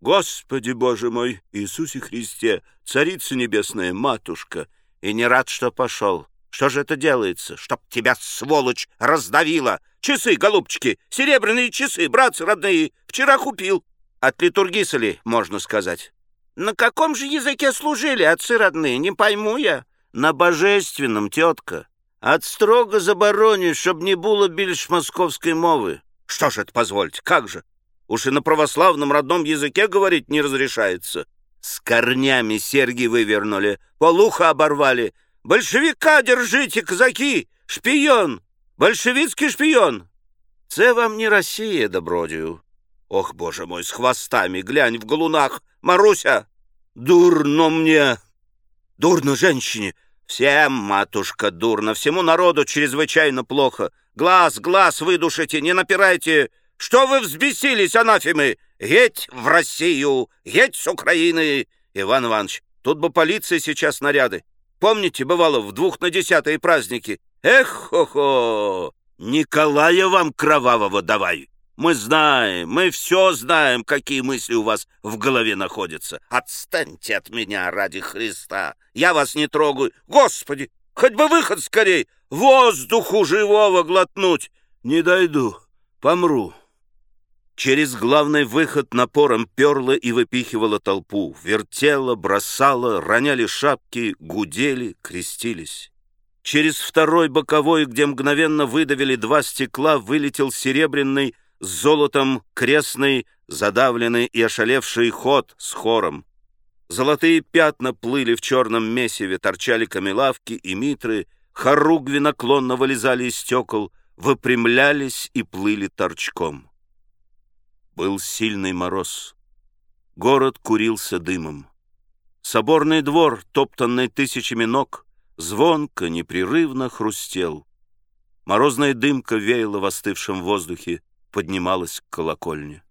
Господи, Боже мой, Иисусе Христе, Царица Небесная, Матушка, и не рад, что пошел. Что же это делается? Чтоб тебя, сволочь, раздавила! Часы, голубчики, серебряные часы, братцы родные, вчера купил. От литургиса ли, можно сказать? На каком же языке служили отцы родные, не пойму я. На божественном, тетка. От строго забороню, чтоб не было більш московской мовы. Что ж это, позвольте, как же? Уж и на православном родном языке говорить не разрешается. С корнями серьги вывернули, полуха оборвали. Большевика держите, казаки! Шпион! Большевицкий шпион! Це вам не Россия, добродію. Ох, боже мой, с хвостами, глянь в галунах. Маруся! Дурно мне! Дурно женщине! Всем, матушка, дурно, всему народу чрезвычайно плохо. Глаз, глаз выдушите, не напирайте. Что вы взбесились, анафемы? Геть в Россию, геть с Украины. Иван Иванович, тут бы полиция сейчас наряды. Помните, бывало, в двух на десятые праздники? Эх, хо-хо! Николая вам кровавого давай! Мы знаем, мы все знаем, какие мысли у вас в голове находятся. Отстаньте от меня ради Христа. Я вас не трогаю. Господи, хоть бы выход скорей. Воздуху живого глотнуть. Не дойду, помру. Через главный выход напором перла и выпихивала толпу. Вертела, бросала, роняли шапки, гудели, крестились. Через второй боковой, где мгновенно выдавили два стекла, вылетел серебряный с золотом крестный, задавленный и ошалевший ход с хором. Золотые пятна плыли в черном месиве, торчали камелавки и митры, хоругви наклонно вылезали из стекол, выпрямлялись и плыли торчком. Был сильный мороз. Город курился дымом. Соборный двор, топтанный тысячами ног, звонко, непрерывно хрустел. Морозная дымка веяла в остывшем воздухе, поднималась к колокольне.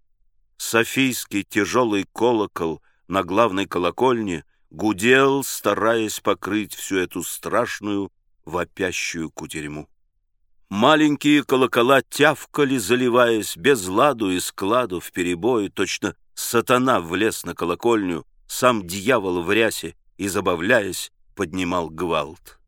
Софийский тяжелый колокол на главной колокольне гудел, стараясь покрыть всю эту страшную, вопящую кутерьму. Маленькие колокола тявкали, заливаясь без ладу и складу в перебою, точно сатана влез на колокольню, сам дьявол в рясе и, забавляясь, поднимал гвалт.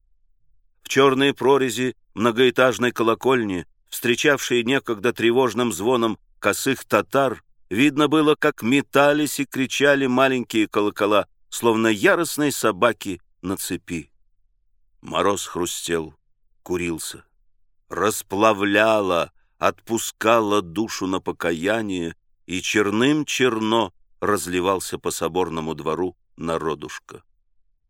В черные прорези многоэтажной колокольни, встречавшие некогда тревожным звоном косых татар, видно было, как метались и кричали маленькие колокола, словно яростные собаки на цепи. Мороз хрустел, курился расплавляла, отпускала душу на покаяние, и черным черно разливался по соборному двору народушка.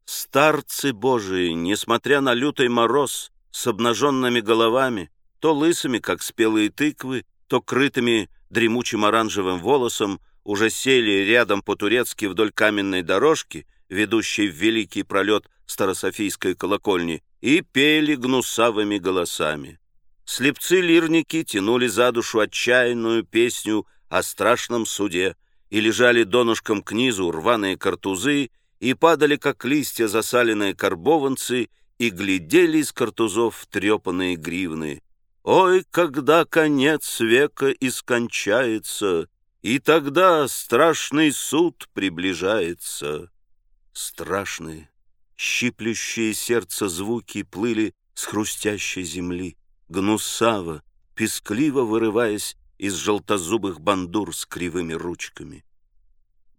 Старцы Божии, несмотря на лютый мороз, с обнаженными головами, то лысыми, как спелые тыквы, то крытыми дремучим оранжевым волосом, уже сели рядом по-турецки вдоль каменной дорожки, ведущей в великий пролет Старософийской колокольни, и пели гнусавыми голосами. Слепцы-лирники тянули за душу отчаянную песню о страшном суде, и лежали донышком к низу рваные картузы, и падали, как листья, засаленные карбованцы, и глядели из картузов трепанные гривны. Ой, когда конец века искончается, и тогда страшный суд приближается. Страшные, щиплющие сердце звуки плыли с хрустящей земли гнусаво, пескливо вырываясь из желтозубых бандур с кривыми ручками.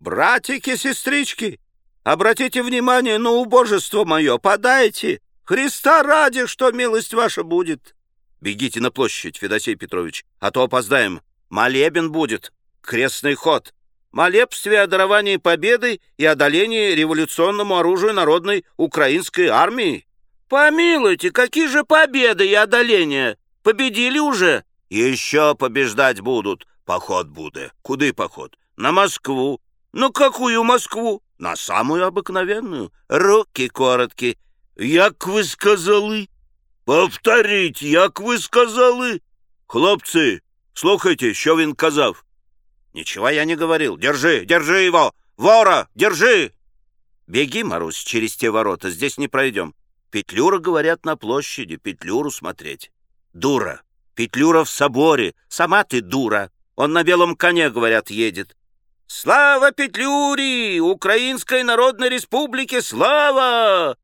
«Братики, сестрички, обратите внимание на убожество мое, подайте! Христа ради, что милость ваша будет!» «Бегите на площадь, Федосей Петрович, а то опоздаем. Молебен будет, крестный ход, молебствие о даровании победы и одолении революционному оружию народной украинской армии». Помилуйте, какие же победы и одоления? Победили уже? Еще побеждать будут. Поход будет. Куды поход? На Москву. Ну какую Москву? На самую обыкновенную. Руки короткие. Як ви сказали? Повторіть, як ви сказали? Хлопцы, слухайте, що він казав. Ничего я не говорил. Держи, держи его! Вора, держи! Беги, Марусь, через те ворота, здесь не пройдем. Петлюра, говорят, на площади, Петлюру смотреть. Дура. Петлюра в соборе. Сама ты дура. Он на белом коне, говорят, едет. Слава Петлюри! Украинской Народной Республике слава!